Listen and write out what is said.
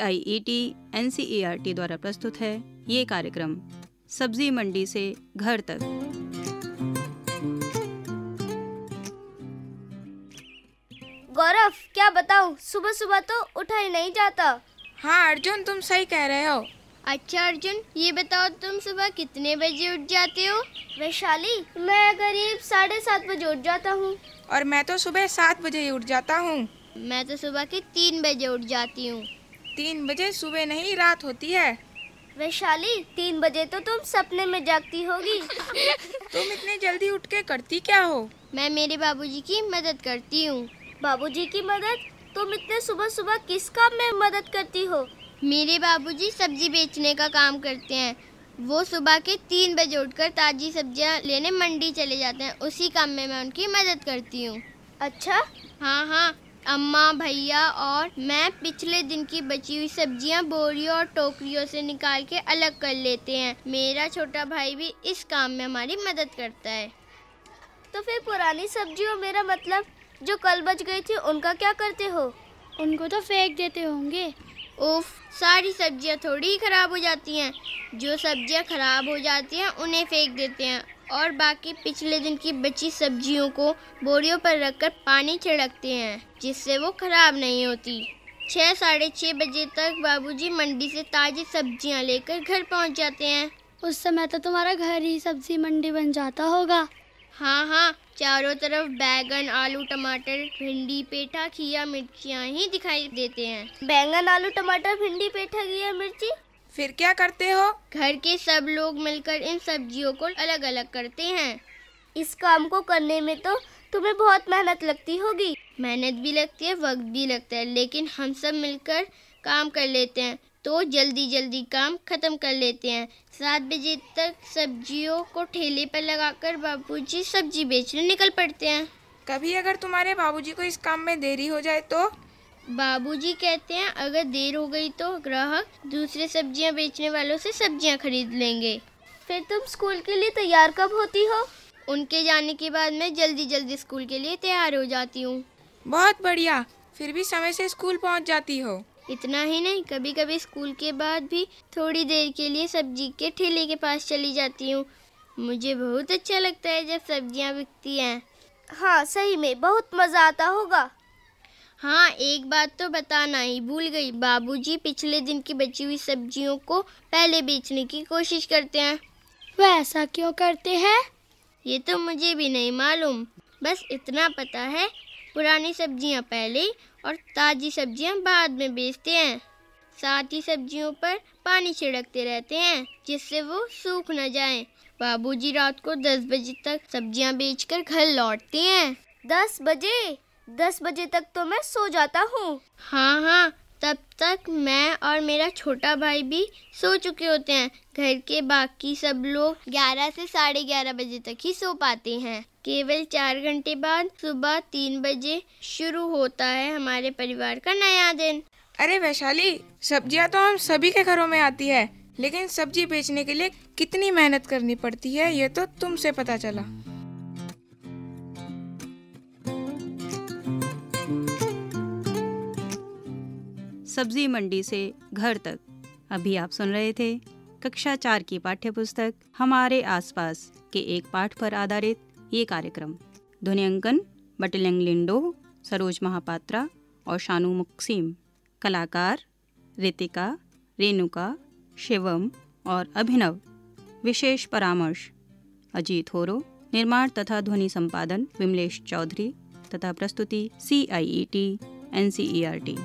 I E T N C E R T द्वारा प्रस्तुत है ये कार्यक्रम। सब्ज़ी मंडी से घर तक। गौरव क्या बताऊँ? सुबह सुबह तो उठा ही नहीं जाता। हाँ अर्जुन तुम सही कह रहे हो। अच्छा अर्जुन ये बताओ तुम सुबह कितने बजे उठ जाते हो? वैशाली मैं करीब साढ़े सात बजे उठ जाता हूँ। और मैं तो सुबह सात बजे ही उठ जाता हूँ। मैं तो सुबह के तीन बजे उठ जाती हूँ। तीन बजे सुबह नहीं रात होती है। वैशाली तीन बजे तो तुम सपने में जागती होगी। तुम इतनी जल्दी उठ के करती क्या हो? मैं मेरे बाबूजी की मदद करती हूँ। बाबूजी की मदद? तुम इतने सुबह सुबह किस काम में मदद करती हो? मेरे बाबूजी सब्ज़ी बेचने का काम करते हैं। वो सुबह के तीन बजे उठकर ताज़ी सब्ज़ियाँ लेने मंडी चले जाते हैं। उसी काम में मैं उनकी मदद करती हूँ। अच्छा? हाँ हाँ। अम्मा भैया और मैं पिछले दिन की बची हुई सब्ज़ियाँ बोरियों और टोकरियों से निकाल के अलग कर लेते हैं। मेरा छोटा भाई भी इस काम में हमारी मदद करता है। तो फिर पुरानी सब्जियों मेरा मतलब जो कल बच गई थी उनका क्या करते हो? उनको तो फेंक देते होंगे। उफ, सारी सब्ज़ियाँ थोड़ी खराब हो जाती हैं। जो सब्ज़ियाँ खराब हो जाती हैं, उन्हें फेंक देते हैं। और बाकी पिछले दिन की बची सब्जियों को बोरियों पर रखकर पानी छिड़कते हैं, जिससे वो खराब नहीं होती। छः साढ़े छः बजे तक बाबूजी मंडी से ताज़ी सब्ज़ियाँ लेकर घर पहुँच जाते हैं। उस समय तो तुम्हारा घर ही सब्ज़ी मंडी बन जाता होगा। हाँ हाँ चारों तरफ़ बैगन आलू टमाटर भिंडी पेठा खिया मिर्चियाँ ही दिखाई देते हैं। बैंगन आलू टमाटर भिंडी पेठा घिया मिर्ची? फिर क्या करते हो? घर के सब लोग मिलकर इन सब्जियों को अलग अलग करते हैं। इस काम को करने में तो तुम्हें बहुत मेहनत लगती होगी। मेहनत भी लगती है वक्त भी लगता है लेकिन हम सब मिलकर काम कर लेते हैं। तो जल्दी जल्दी काम खत्म कर लेते हैं। सात बजे तक सब्जियों को ठेले पर लगाकर बाबूजी सब्ज़ी बेचने निकल पड़ते हैं। कभी अगर तुम्हारे बाबूजी को इस काम में देरी हो जाए तो? बाबूजी कहते हैं अगर देर हो गई तो ग्राहक दूसरे सब्ज़ियाँ बेचने वालों से सब्ज़ियाँ खरीद लेंगे। फिर तुम स्कूल के लिए तैयार कब होती हो? उनके जाने के बाद मैं जल्दी जल्दी स्कूल के लिए तैयार हो जाती हूँ। बहुत बढ़िया फिर भी समय से स्कूल पहुँच जाती हो। इतना ही नहीं कभी कभी स्कूल के बाद भी थोड़ी देर के लिए सब्ज़ी के ठेले के पास चली जाती हूँ। मुझे बहुत अच्छा लगता है जब सब्ज़ियाँ बिकती हैं। हाँ सही में बहुत मज़ा आता होगा। हाँ एक बात तो बताना ही भूल गई। बाबूजी पिछले दिन की बची हुई सब्जियों को पहले बेचने की कोशिश करते हैं। वह ऐसा क्यों करते हैं? ये तो मुझे भी नहीं मालूम। बस इतना पता है पुरानी सब्ज़ियाँ पहले और ताज़ी सब्ज़ियाँ बाद में बेचते हैं। साथ ही सब्जियों पर पानी छिड़कते रहते हैं जिससे वो सूख न जाएँ। बाबूजी रात को दस बजे तक सब्ज़ियाँ बेचकर घर लौटते हैं। दस बजे? दस बजे तक तो मैं सो जाता हूँ। हाँ हाँ तब तक मैं और मेरा छोटा भाई भी सो चुके होते हैं। घर के बाकी सब लोग ग्यारह से साढ़े ग्यारह बजे तक ही सो पाते हैं। केवल चार घंटे बाद सुबह तीन बजे शुरू होता है हमारे परिवार का नया दिन। अरे वैशाली, सब्ज़ियाँ तो हम सभी के घरों में आती है, लेकिन सब्ज़ी बेचने के लिए कितनी मेहनत करनी पड़ती है, ये तो तुमसे पता चला। सब्ज़ी मंडी से घर तक। अभी आप सुन रहे थे कक्षा चार की पाठ्य पुस्तक हमारे आसपास के एक पाठ पर आधारित ये कार्यक्रम। ध्वनियांकन बटलिंग लिंडो, सरोज महापात्रा और शानू मुक्सीम। कलाकार रितिका, रेणुका, शिवम और अभिनव। विशेष परामर्श, अजीत होरो, निर्माण तथा ध्वनि संपादन विमलेश चौधरी तथा प्रस्तुति C I E T N C E R T